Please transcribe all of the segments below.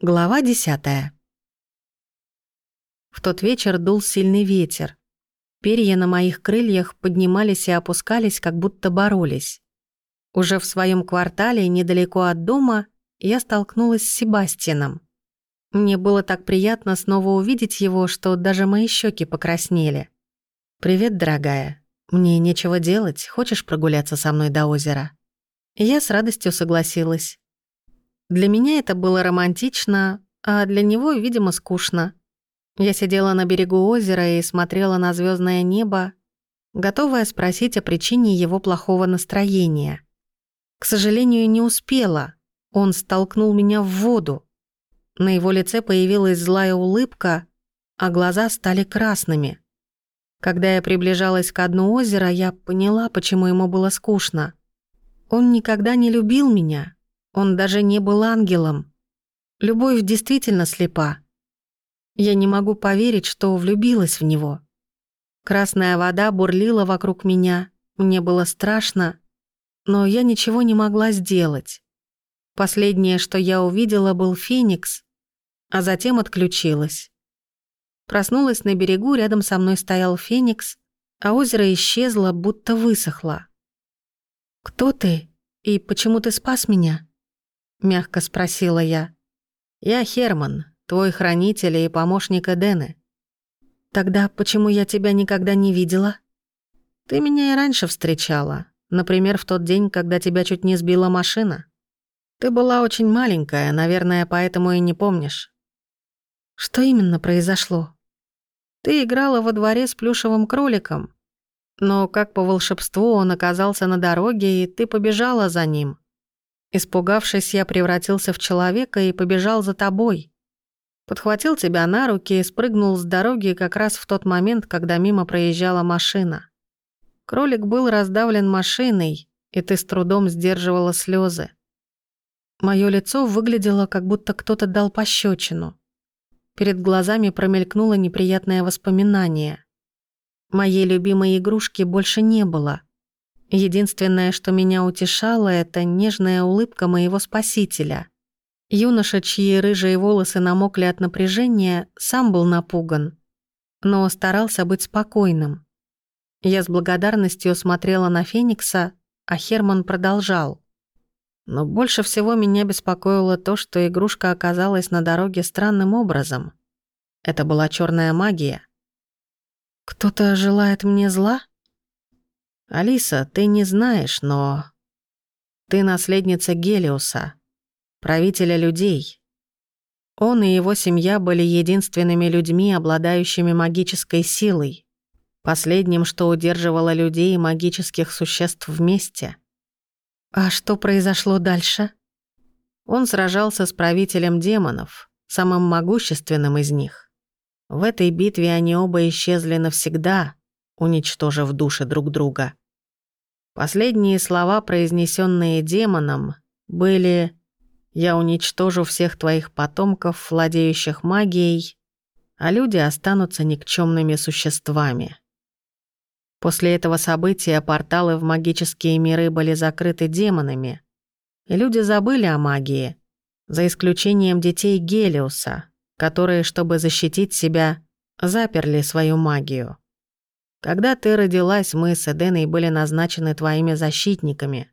Глава десятая. В тот вечер дул сильный ветер. Перья на моих крыльях поднимались и опускались, как будто боролись. Уже в своем квартале, недалеко от дома, я столкнулась с Себастьяном. Мне было так приятно снова увидеть его, что даже мои щеки покраснели. «Привет, дорогая. Мне нечего делать. Хочешь прогуляться со мной до озера?» Я с радостью согласилась. Для меня это было романтично, а для него, видимо, скучно. Я сидела на берегу озера и смотрела на звездное небо, готовая спросить о причине его плохого настроения. К сожалению, не успела. Он столкнул меня в воду. На его лице появилась злая улыбка, а глаза стали красными. Когда я приближалась к дну озера, я поняла, почему ему было скучно. Он никогда не любил меня, он даже не был ангелом. Любовь действительно слепа. Я не могу поверить, что влюбилась в него. Красная вода бурлила вокруг меня, мне было страшно, но я ничего не могла сделать. Последнее, что я увидела, был феникс, а затем отключилась. Проснулась на берегу, рядом со мной стоял феникс, а озеро исчезло, будто высохло. «Кто ты? И почему ты спас меня?» — мягко спросила я. «Я Херман, твой хранитель и помощник Эдены». «Тогда почему я тебя никогда не видела?» «Ты меня и раньше встречала, например, в тот день, когда тебя чуть не сбила машина. Ты была очень маленькая, наверное, поэтому и не помнишь». «Что именно произошло?» «Ты играла во дворе с плюшевым кроликом, но как по волшебству он оказался на дороге, и ты побежала за ним». Испугавшись, я превратился в человека и побежал за тобой. Подхватил тебя на руки и спрыгнул с дороги как раз в тот момент, когда мимо проезжала машина. Кролик был раздавлен машиной, и ты с трудом сдерживала слезы. Моё лицо выглядело, как будто кто-то дал пощечину. Перед глазами промелькнуло неприятное воспоминание. Моей любимой игрушки больше не было — Единственное, что меня утешало, это нежная улыбка моего спасителя. Юноша, чьи рыжие волосы намокли от напряжения, сам был напуган, но старался быть спокойным. Я с благодарностью смотрела на Феникса, а Херман продолжал. Но больше всего меня беспокоило то, что игрушка оказалась на дороге странным образом. Это была черная магия. «Кто-то желает мне зла?» «Алиса, ты не знаешь, но... Ты наследница Гелиуса, правителя людей. Он и его семья были единственными людьми, обладающими магической силой, последним, что удерживало людей и магических существ вместе. А что произошло дальше? Он сражался с правителем демонов, самым могущественным из них. В этой битве они оба исчезли навсегда, уничтожив души друг друга. Последние слова, произнесенные демоном, были «Я уничтожу всех твоих потомков, владеющих магией, а люди останутся никчемными существами». После этого события порталы в магические миры были закрыты демонами, и люди забыли о магии, за исключением детей Гелиуса, которые, чтобы защитить себя, заперли свою магию. Когда ты родилась, мы с Эденой были назначены твоими защитниками.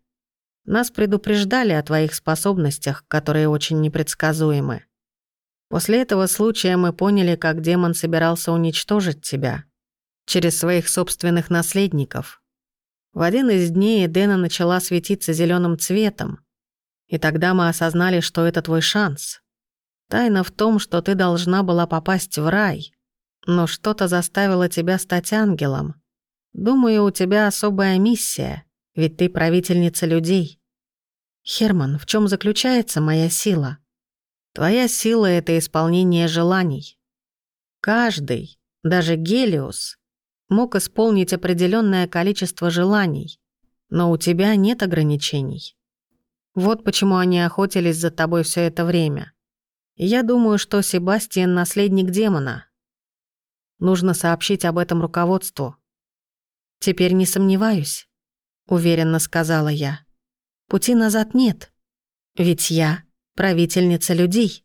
Нас предупреждали о твоих способностях, которые очень непредсказуемы. После этого случая мы поняли, как демон собирался уничтожить тебя через своих собственных наследников. В один из дней Эдена начала светиться зеленым цветом, и тогда мы осознали, что это твой шанс. Тайна в том, что ты должна была попасть в рай, но что-то заставило тебя стать ангелом. Думаю, у тебя особая миссия, ведь ты правительница людей. Херман, в чем заключается моя сила? Твоя сила — это исполнение желаний. Каждый, даже Гелиус, мог исполнить определенное количество желаний, но у тебя нет ограничений. Вот почему они охотились за тобой все это время. Я думаю, что Себастьян — наследник демона, Нужно сообщить об этом руководству. Теперь не сомневаюсь, уверенно сказала я. Пути назад нет. Ведь я правительница людей.